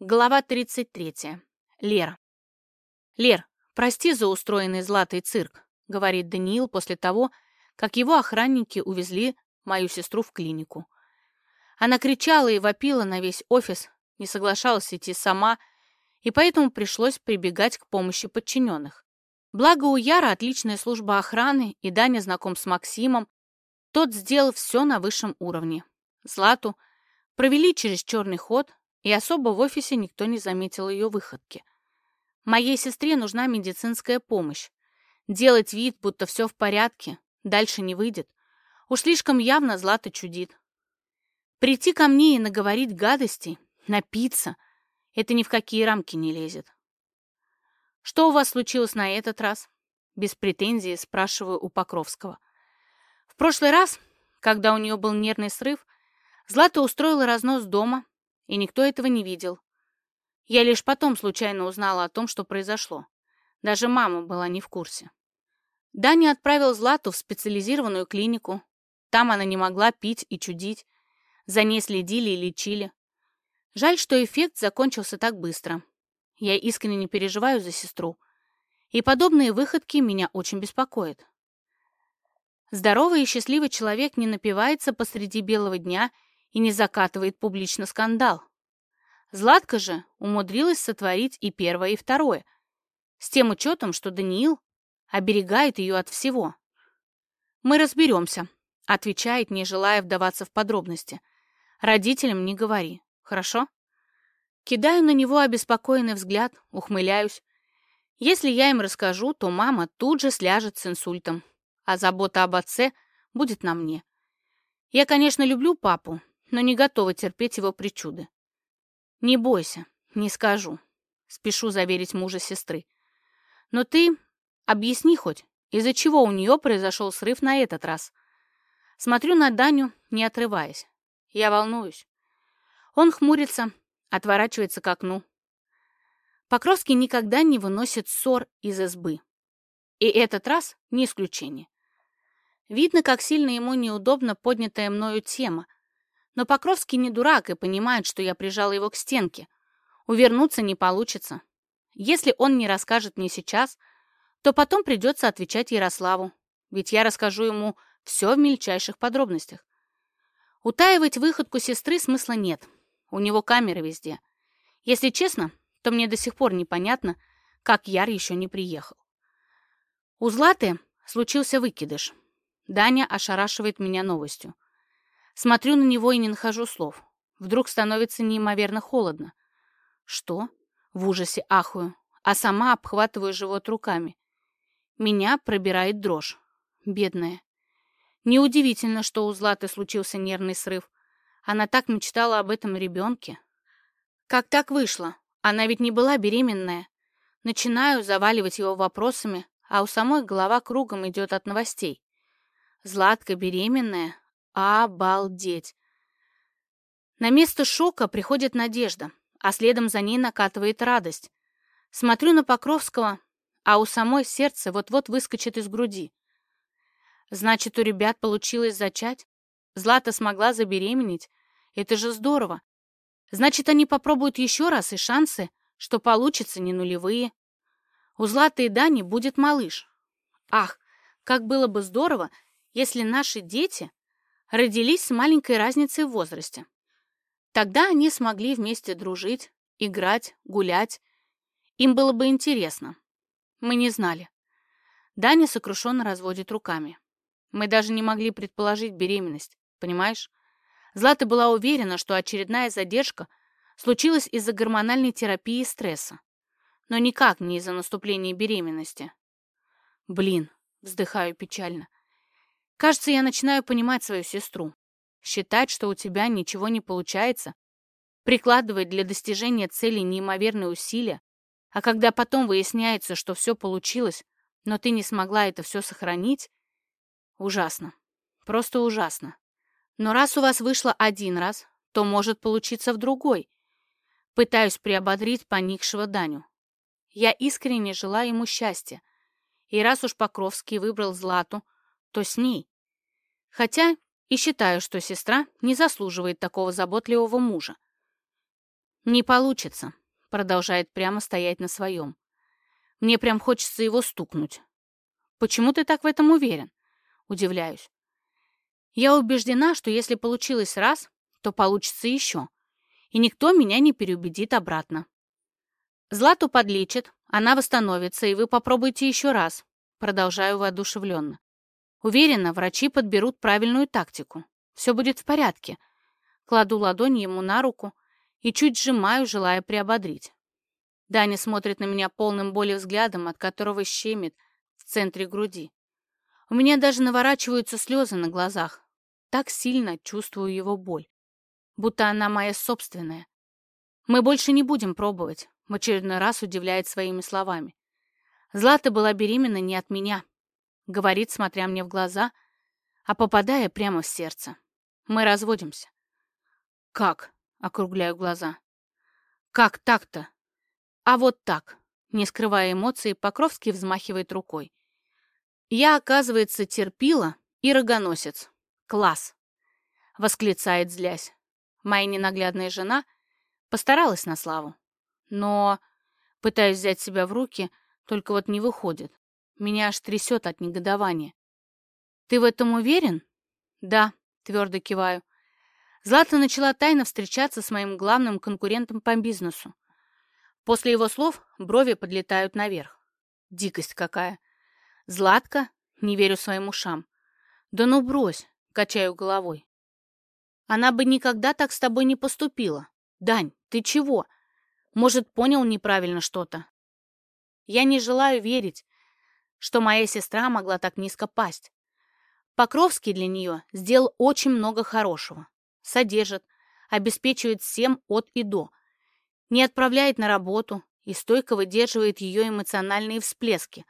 Глава 33. Лера. «Лер, прости за устроенный златый цирк», — говорит Даниил после того, как его охранники увезли мою сестру в клинику. Она кричала и вопила на весь офис, не соглашалась идти сама, и поэтому пришлось прибегать к помощи подчиненных. Благо у Яра отличная служба охраны, и Даня знаком с Максимом. Тот сделал все на высшем уровне. Злату провели через черный ход, и особо в офисе никто не заметил ее выходки. Моей сестре нужна медицинская помощь. Делать вид, будто все в порядке, дальше не выйдет. Уж слишком явно Злата чудит. Прийти ко мне и наговорить гадостей, напиться — это ни в какие рамки не лезет. «Что у вас случилось на этот раз?» Без претензии спрашиваю у Покровского. В прошлый раз, когда у нее был нервный срыв, Злата устроила разнос дома, и никто этого не видел. Я лишь потом случайно узнала о том, что произошло. Даже мама была не в курсе. Даня отправил Злату в специализированную клинику. Там она не могла пить и чудить. За ней следили и лечили. Жаль, что эффект закончился так быстро. Я искренне переживаю за сестру. И подобные выходки меня очень беспокоят. Здоровый и счастливый человек не напивается посреди белого дня и не закатывает публично скандал. Златка же умудрилась сотворить и первое, и второе, с тем учетом, что Даниил оберегает ее от всего. «Мы разберемся», — отвечает, не желая вдаваться в подробности. «Родителям не говори, хорошо?» Кидаю на него обеспокоенный взгляд, ухмыляюсь. Если я им расскажу, то мама тут же сляжет с инсультом, а забота об отце будет на мне. Я, конечно, люблю папу, но не готова терпеть его причуды. «Не бойся, не скажу», — спешу заверить мужа сестры. «Но ты объясни хоть, из-за чего у нее произошел срыв на этот раз?» Смотрю на Даню, не отрываясь. Я волнуюсь. Он хмурится, отворачивается к окну. Покровский никогда не выносит ссор из избы. И этот раз не исключение. Видно, как сильно ему неудобно поднятая мною тема, но Покровский не дурак и понимает, что я прижала его к стенке. Увернуться не получится. Если он не расскажет мне сейчас, то потом придется отвечать Ярославу, ведь я расскажу ему все в мельчайших подробностях. Утаивать выходку сестры смысла нет. У него камеры везде. Если честно, то мне до сих пор непонятно, как Яр еще не приехал. У Златы случился выкидыш. Даня ошарашивает меня новостью. Смотрю на него и не нахожу слов. Вдруг становится неимоверно холодно. Что? В ужасе ахую, а сама обхватываю живот руками. Меня пробирает дрожь. Бедная. Неудивительно, что у Златы случился нервный срыв. Она так мечтала об этом ребенке. Как так вышло? Она ведь не была беременная. Начинаю заваливать его вопросами, а у самой голова кругом идет от новостей. Златка беременная, Обалдеть! На место шока приходит надежда, а следом за ней накатывает радость. Смотрю на Покровского, а у самой сердце вот-вот выскочит из груди. Значит, у ребят получилось зачать? Злата смогла забеременеть? Это же здорово. Значит, они попробуют еще раз, и шансы, что получится, не нулевые. У Златы и Дани будет малыш. Ах, как было бы здорово, если наши дети родились с маленькой разницей в возрасте. Тогда они смогли вместе дружить, играть, гулять. Им было бы интересно. Мы не знали. Даня сокрушенно разводит руками. Мы даже не могли предположить беременность, понимаешь? Злата была уверена, что очередная задержка случилась из-за гормональной терапии и стресса. Но никак не из-за наступления беременности. Блин, вздыхаю печально. Кажется, я начинаю понимать свою сестру. Считать, что у тебя ничего не получается, прикладывать для достижения цели неимоверные усилия, а когда потом выясняется, что все получилось, но ты не смогла это все сохранить, ужасно. Просто ужасно. Но раз у вас вышло один раз, то может получиться в другой. Пытаюсь приободрить поникшего Даню. Я искренне желаю ему счастья. И раз уж Покровский выбрал Злату, то с ней. Хотя и считаю, что сестра не заслуживает такого заботливого мужа. «Не получится», — продолжает прямо стоять на своем. «Мне прям хочется его стукнуть». «Почему ты так в этом уверен?» Удивляюсь. «Я убеждена, что если получилось раз, то получится еще, и никто меня не переубедит обратно». «Злату подлечит, она восстановится, и вы попробуйте еще раз», продолжаю воодушевленно. Уверена, врачи подберут правильную тактику. Все будет в порядке. Кладу ладонь ему на руку и чуть сжимаю, желая приободрить. Даня смотрит на меня полным боли взглядом, от которого щемит в центре груди. У меня даже наворачиваются слезы на глазах. Так сильно чувствую его боль. Будто она моя собственная. Мы больше не будем пробовать, в очередной раз удивляет своими словами. Злата была беременна не от меня, говорит, смотря мне в глаза, а попадая прямо в сердце. Мы разводимся. Как? Округляю глаза. Как так-то? А вот так. Не скрывая эмоций, Покровский взмахивает рукой. Я, оказывается, терпила и рогоносец. Класс! Восклицает, злясь. Моя ненаглядная жена постаралась на славу. Но, пытаюсь взять себя в руки, только вот не выходит. Меня аж трясет от негодования. «Ты в этом уверен?» «Да», — твердо киваю. Злата начала тайно встречаться с моим главным конкурентом по бизнесу. После его слов брови подлетают наверх. Дикость какая. Златка? Не верю своим ушам. Да ну брось, качаю головой. Она бы никогда так с тобой не поступила. Дань, ты чего? Может, понял неправильно что-то? Я не желаю верить, что моя сестра могла так низко пасть. Покровский для нее сделал очень много хорошего. Содержит, обеспечивает всем от и до. Не отправляет на работу и стойко выдерживает ее эмоциональные всплески.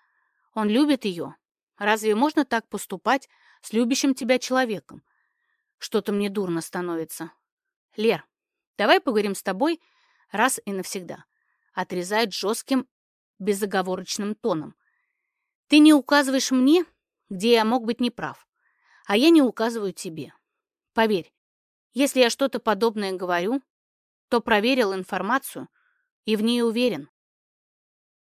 Он любит ее. Разве можно так поступать с любящим тебя человеком? Что-то мне дурно становится. Лер, давай поговорим с тобой раз и навсегда. Отрезает жестким, безоговорочным тоном. Ты не указываешь мне, где я мог быть неправ, а я не указываю тебе. Поверь, если я что-то подобное говорю, то проверил информацию и в ней уверен.